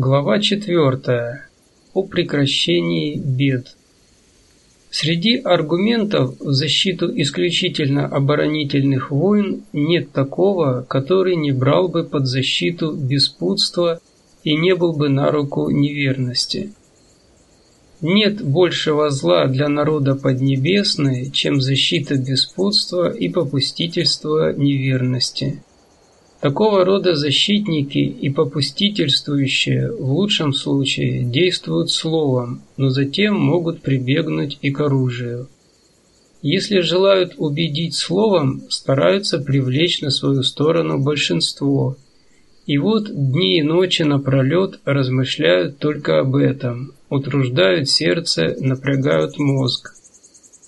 Глава 4. О прекращении бед. Среди аргументов в защиту исключительно оборонительных войн нет такого, который не брал бы под защиту беспутства и не был бы на руку неверности. Нет большего зла для народа Поднебесной, чем защита беспутства и попустительства неверности. Такого рода защитники и попустительствующие в лучшем случае действуют словом, но затем могут прибегнуть и к оружию. Если желают убедить словом, стараются привлечь на свою сторону большинство. И вот дни и ночи напролет размышляют только об этом, утруждают сердце, напрягают мозг.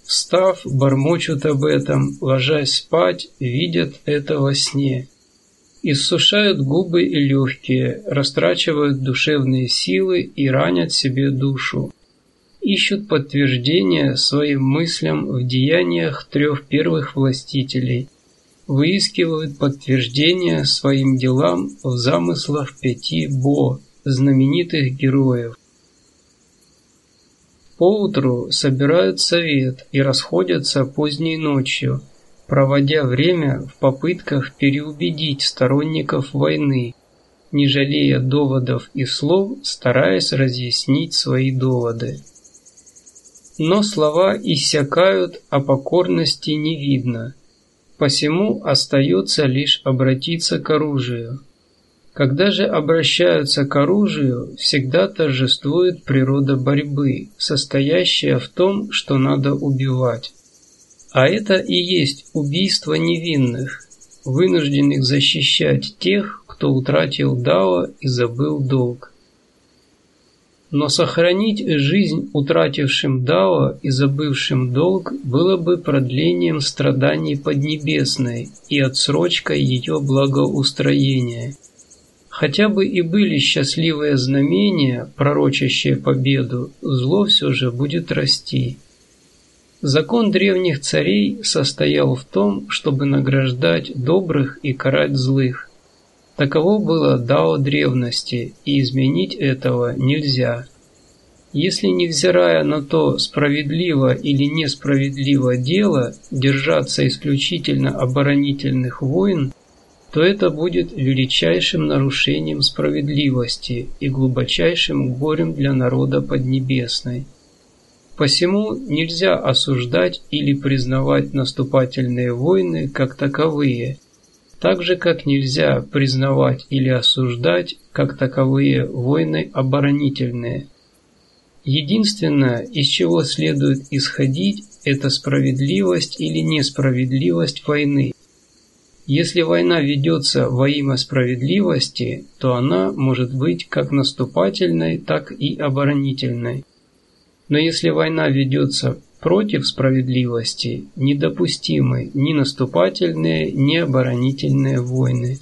Встав, бормочут об этом, ложась спать, видят это во сне – Иссушают губы и легкие, растрачивают душевные силы и ранят себе душу. Ищут подтверждения своим мыслям в деяниях трех первых властителей. Выискивают подтверждения своим делам в замыслах пяти Бо, знаменитых героев. Поутру собирают совет и расходятся поздней ночью – проводя время в попытках переубедить сторонников войны, не жалея доводов и слов, стараясь разъяснить свои доводы. Но слова иссякают, а покорности не видно. Посему остается лишь обратиться к оружию. Когда же обращаются к оружию, всегда торжествует природа борьбы, состоящая в том, что надо убивать. А это и есть убийство невинных, вынужденных защищать тех, кто утратил дао и забыл долг. Но сохранить жизнь утратившим дао и забывшим долг было бы продлением страданий Поднебесной и отсрочкой ее благоустроения. Хотя бы и были счастливые знамения, пророчащие победу, зло все же будет расти. Закон древних царей состоял в том, чтобы награждать добрых и карать злых. Таково было дао древности, и изменить этого нельзя. Если, невзирая на то, справедливо или несправедливо дело, держаться исключительно оборонительных войн, то это будет величайшим нарушением справедливости и глубочайшим горем для народа Поднебесной. Посему нельзя осуждать или признавать наступательные войны как таковые, так же как нельзя признавать или осуждать как таковые войны оборонительные. Единственное, из чего следует исходить, это справедливость или несправедливость войны. Если война ведется во имя справедливости, то она может быть как наступательной, так и оборонительной. Но если война ведется против справедливости, недопустимы ни наступательные, ни оборонительные войны.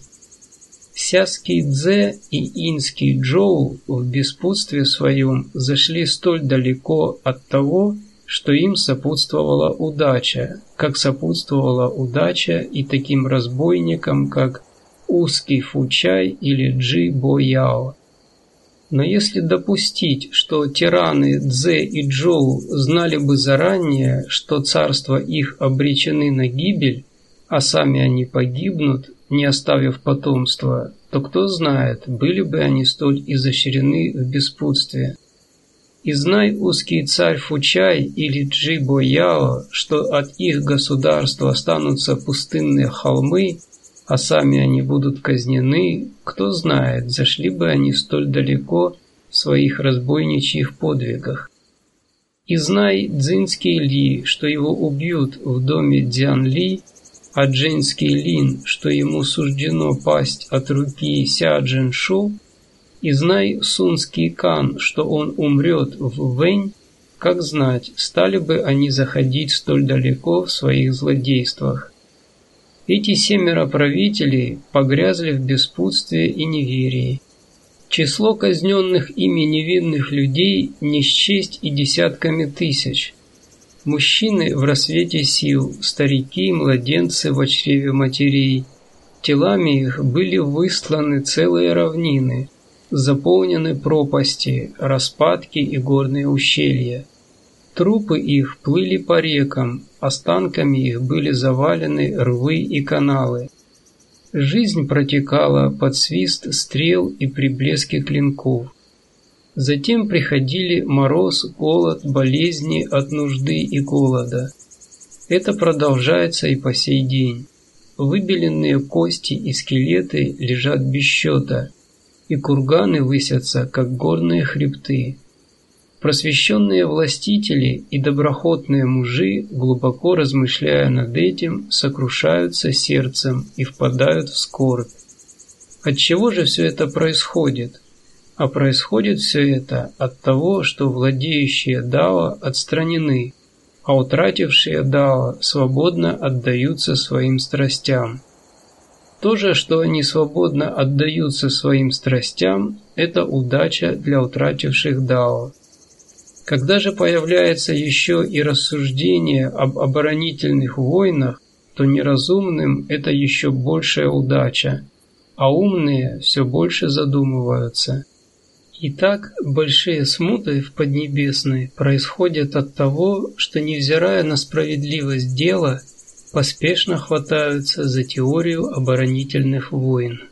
Сяский Дзе и инский Джоу в беспутстве своем зашли столь далеко от того, что им сопутствовала удача, как сопутствовала удача и таким разбойникам, как Узкий Фучай или Джи Бо Яо. Но если допустить, что тираны Дзе и Джоу знали бы заранее, что царства их обречены на гибель, а сами они погибнут, не оставив потомства, то кто знает, были бы они столь изощрены в беспутстве. И знай, узкий царь Фучай или Джибо Яо, что от их государства останутся пустынные холмы, а сами они будут казнены, кто знает, зашли бы они столь далеко в своих разбойничьих подвигах. И знай Дзинский Ли, что его убьют в доме Дзян Ли, а Джинский Лин, что ему суждено пасть от руки Ся Джин Шу, и знай Сунский Кан, что он умрет в Вэнь, как знать, стали бы они заходить столь далеко в своих злодействах. Эти семеро правителей погрязли в беспутстве и неверии. Число казненных ими невинных людей не счесть и десятками тысяч. Мужчины в рассвете сил, старики и младенцы в чреве матерей. Телами их были высланы целые равнины. Заполнены пропасти, распадки и горные ущелья. Трупы их плыли по рекам, останками их были завалены рвы и каналы. Жизнь протекала под свист стрел и при блеске клинков. Затем приходили мороз, голод, болезни от нужды и голода. Это продолжается и по сей день. Выбеленные кости и скелеты лежат без счета, и курганы высятся, как горные хребты. Просвещенные властители и доброхотные мужи, глубоко размышляя над этим, сокрушаются сердцем и впадают в скорбь. От чего же все это происходит? А происходит все это от того, что владеющие Дао отстранены, а утратившие Дао свободно отдаются своим страстям. То же, что они свободно отдаются своим страстям, это удача для утративших Дао. Когда же появляется еще и рассуждение об оборонительных войнах, то неразумным это еще большая удача, а умные все больше задумываются. Итак, большие смуты в Поднебесной происходят от того, что, невзирая на справедливость дела, поспешно хватаются за теорию оборонительных войн.